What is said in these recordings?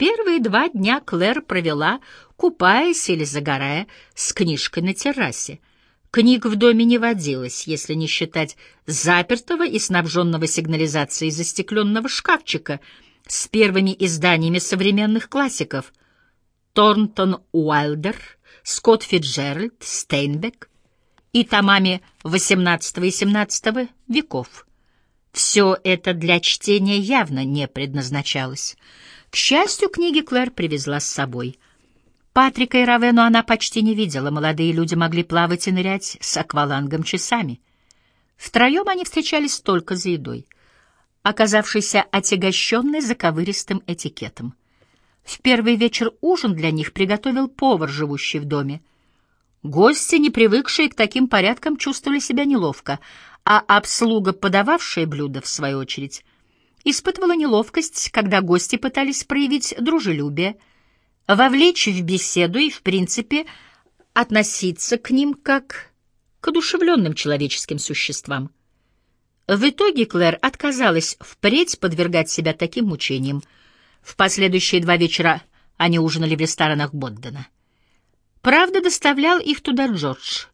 Первые два дня Клэр провела, купаясь или загорая, с книжкой на террасе. Книг в доме не водилось, если не считать запертого и снабженного сигнализацией застекленного шкафчика с первыми изданиями современных классиков Торнтон Уайлдер, Скотт Фитджеральд, Стейнбек и томами XVIII и XVII веков. Все это для чтения явно не предназначалось. К счастью, книги Клэр привезла с собой. Патрика и Равену она почти не видела, молодые люди могли плавать и нырять с аквалангом часами. Втроем они встречались только за едой, оказавшейся отягощенной заковыристым этикетом. В первый вечер ужин для них приготовил повар, живущий в доме. Гости, не привыкшие к таким порядкам, чувствовали себя неловко, а обслуга, подававшая блюда, в свою очередь, испытывала неловкость, когда гости пытались проявить дружелюбие, вовлечь в беседу и, в принципе, относиться к ним как к одушевленным человеческим существам. В итоге Клэр отказалась впредь подвергать себя таким мучениям. В последующие два вечера они ужинали в ресторанах Боддена. Правда, доставлял их туда Джордж,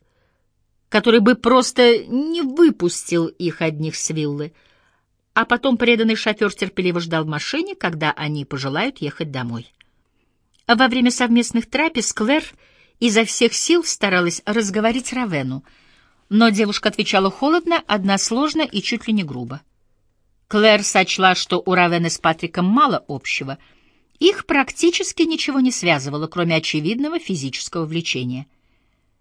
который бы просто не выпустил их одних с виллы, а потом преданный шофер терпеливо ждал в машине, когда они пожелают ехать домой. Во время совместных трапез Клэр изо всех сил старалась разговорить Равену, но девушка отвечала холодно, односложно и чуть ли не грубо. Клэр сочла, что у Равены с Патриком мало общего — их практически ничего не связывало, кроме очевидного физического влечения.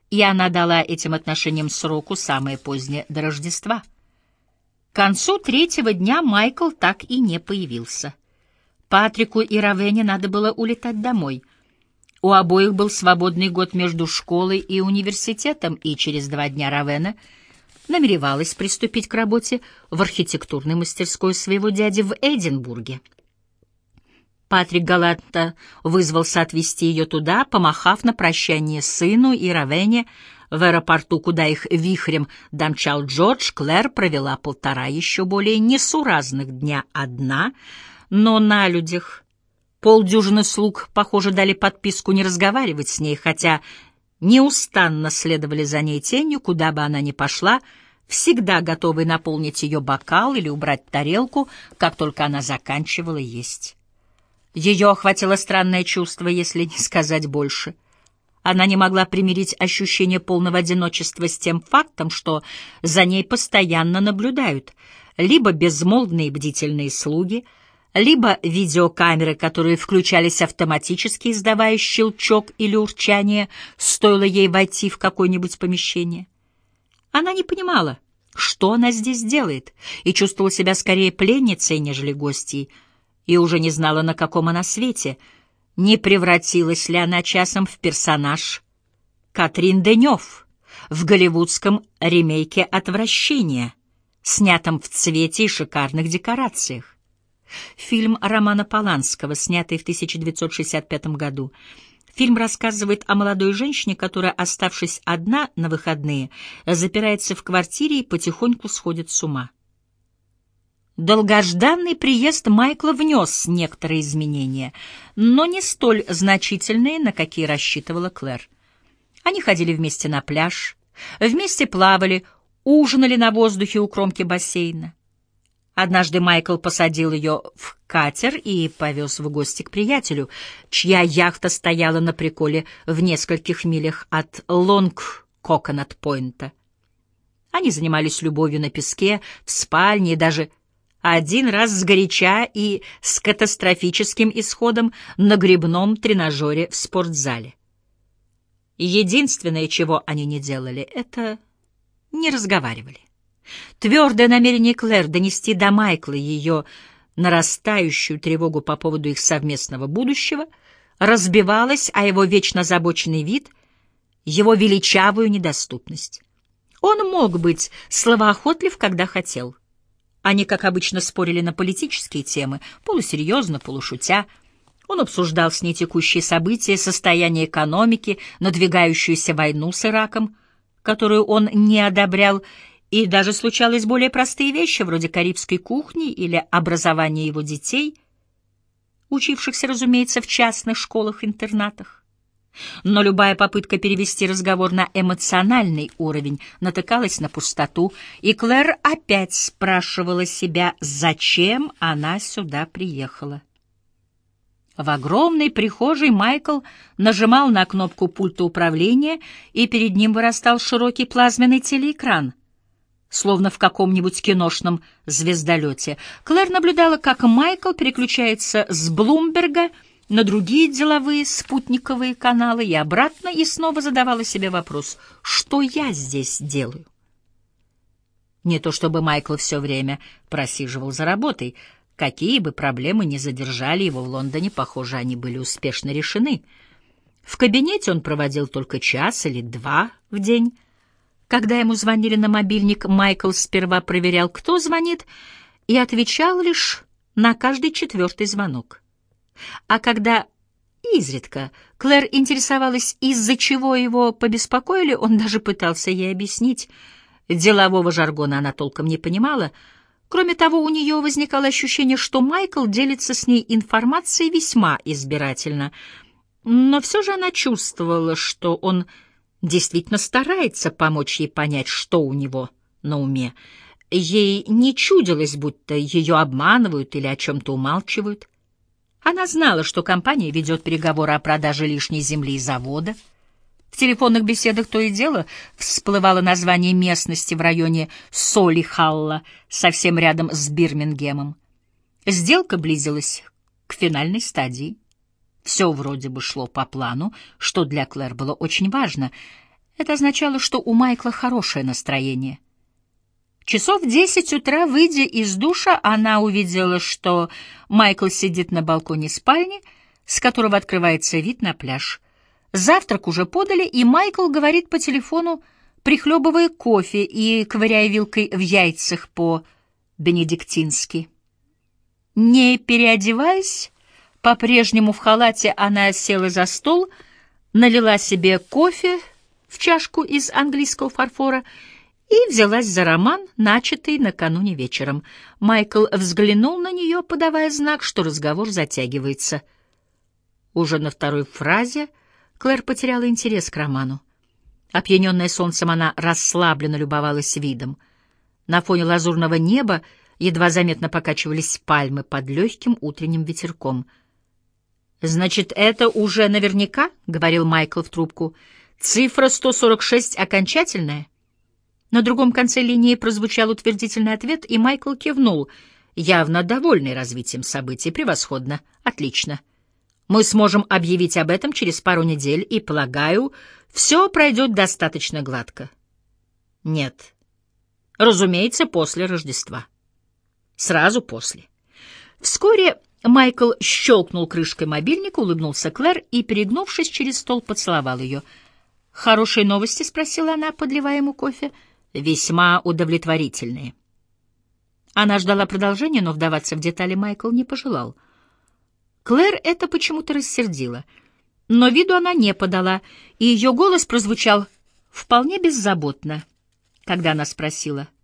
И она дала этим отношениям сроку самое позднее до Рождества. К концу третьего дня Майкл так и не появился. Патрику и Равене надо было улетать домой. У обоих был свободный год между школой и университетом, и через два дня Равена намеревалась приступить к работе в архитектурной мастерской своего дяди в Эдинбурге. Патрик галантно вызвался отвезти ее туда, помахав на прощание сыну и Равене. В аэропорту, куда их вихрем домчал Джордж, Клэр провела полтора еще более несуразных дня одна, но на людях. Полдюжины слуг, похоже, дали подписку не разговаривать с ней, хотя неустанно следовали за ней тенью, куда бы она ни пошла, всегда готовые наполнить ее бокал или убрать тарелку, как только она заканчивала есть. Ее охватило странное чувство, если не сказать больше. Она не могла примирить ощущение полного одиночества с тем фактом, что за ней постоянно наблюдают либо безмолвные бдительные слуги, либо видеокамеры, которые включались автоматически, издавая щелчок или урчание, стоило ей войти в какое-нибудь помещение. Она не понимала, что она здесь делает, и чувствовала себя скорее пленницей, нежели гостьей — и уже не знала, на каком она свете, не превратилась ли она часом в персонаж Катрин Денев в голливудском ремейке «Отвращение», снятом в цвете и шикарных декорациях. Фильм Романа Поланского, снятый в 1965 году. Фильм рассказывает о молодой женщине, которая, оставшись одна на выходные, запирается в квартире и потихоньку сходит с ума. Долгожданный приезд Майкла внес некоторые изменения, но не столь значительные, на какие рассчитывала Клэр. Они ходили вместе на пляж, вместе плавали, ужинали на воздухе у кромки бассейна. Однажды Майкл посадил ее в катер и повез в гости к приятелю, чья яхта стояла на приколе в нескольких милях от Лонг-Коконат-Пойнта. Они занимались любовью на песке, в спальне и даже один раз сгоряча и с катастрофическим исходом на грибном тренажере в спортзале. Единственное, чего они не делали, это не разговаривали. Твердое намерение Клэр донести до Майкла ее нарастающую тревогу по поводу их совместного будущего разбивалось о его вечно озабоченный вид, его величавую недоступность. Он мог быть словоохотлив, когда хотел — они, как обычно, спорили на политические темы, полусерьезно, полушутя. Он обсуждал с ней текущие события, состояние экономики, надвигающуюся войну с Ираком, которую он не одобрял, и даже случалось более простые вещи, вроде карибской кухни или образования его детей. учившихся, разумеется, в частных школах-интернатах. Но любая попытка перевести разговор на эмоциональный уровень натыкалась на пустоту, и Клэр опять спрашивала себя, зачем она сюда приехала. В огромной прихожей Майкл нажимал на кнопку пульта управления, и перед ним вырастал широкий плазменный телеэкран, словно в каком-нибудь киношном звездолете. Клэр наблюдала, как Майкл переключается с Блумберга на другие деловые спутниковые каналы и обратно, и снова задавала себе вопрос, что я здесь делаю? Не то чтобы Майкл все время просиживал за работой — Какие бы проблемы ни задержали его в Лондоне, похоже, они были успешно решены. В кабинете он проводил только час или два в день. Когда ему звонили на мобильник, Майкл сперва проверял, кто звонит, и отвечал лишь на каждый четвертый звонок. А когда изредка Клэр интересовалась, из-за чего его побеспокоили, он даже пытался ей объяснить. Делового жаргона она толком не понимала — Кроме того, у нее возникало ощущение, что Майкл делится с ней информацией весьма избирательно, но все же она чувствовала, что он действительно старается помочь ей понять, что у него на уме. Ей не чудилось, будто ее обманывают или о чем-то умалчивают. Она знала, что компания ведет переговоры о продаже лишней земли и завода — в телефонных беседах то и дело всплывало название местности в районе Солихалла, совсем рядом с Бирмингемом. Сделка близилась к финальной стадии. Все вроде бы шло по плану, что для Клэр было очень важно. Это означало, что у Майкла хорошее настроение. Часов в десять утра, выйдя из душа, она увидела, что Майкл сидит на балконе спальни, с которого открывается вид на пляж. Завтрак уже подали, и Майкл говорит по телефону, прихлебывая кофе и ковыряя вилкой в яйцах по-бенедиктински. Не переодеваясь, по-прежнему в халате она села за стол, налила себе кофе в чашку из английского фарфора и взялась за роман, начатый накануне вечером. Майкл взглянул на нее, подавая знак, что разговор затягивается. Уже на второй фразе — Клэр потеряла интерес к роману. Опьяненная солнцем, она расслабленно любовалась видом. На фоне лазурного неба едва заметно покачивались пальмы под легким утренним ветерком. «Значит, это уже наверняка?» — говорил Майкл в трубку. «Цифра 146 окончательная?» На другом конце линии прозвучал утвердительный ответ, и Майкл кивнул, явно довольный развитием событий. «Превосходно. Отлично». Мы сможем объявить об этом через пару недель, и, полагаю, все пройдет достаточно гладко. Нет. Разумеется, после Рождества. Сразу после. Вскоре Майкл щелкнул крышкой мобильника, улыбнулся Клэр и, перегнувшись через стол, поцеловал ее. «Хорошие новости?» — спросила она, подливая ему кофе. «Весьма удовлетворительные». Она ждала продолжения, но вдаваться в детали Майкл не пожелал. Клэр это почему-то рассердило. Но виду она не подала, и ее голос прозвучал вполне беззаботно, когда она спросила —